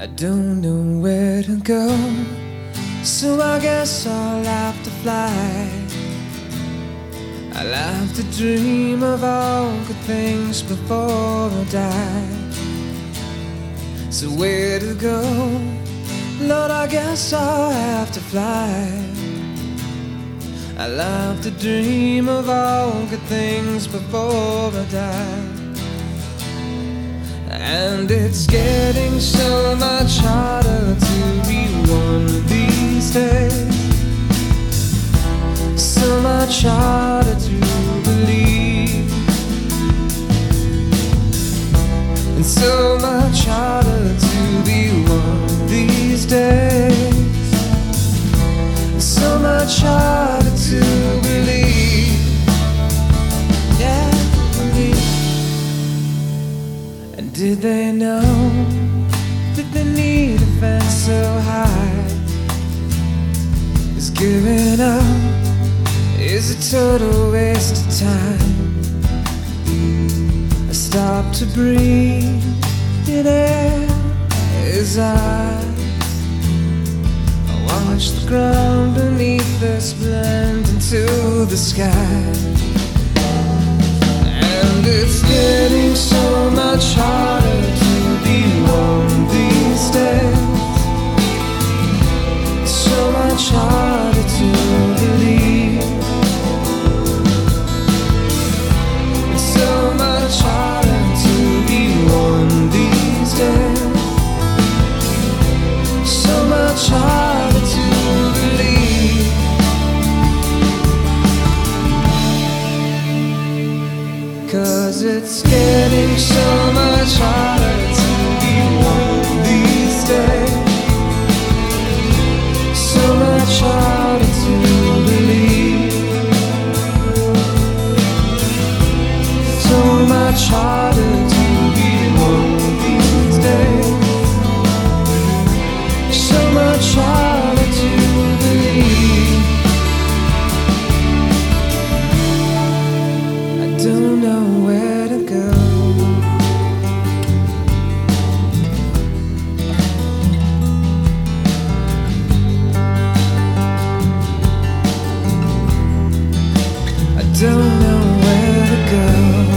I don't know where to go, so I guess I'll have to fly. I'll have to dream of all good things before I die. So where to go? Lord, I guess I'll have to fly. I'll have to dream of all good things before I die. And it's getting so much harder to be one these days. So much harder to believe. And so much harder to be one these days. So much harder did they know that they need a fence so high? Is giving up is a total waste of time. I stop to breathe in air as I watch the ground beneath us blend into the sky. And it's getting so much harder Cause it's getting so much harder. don't know where to go. I don't know where to go.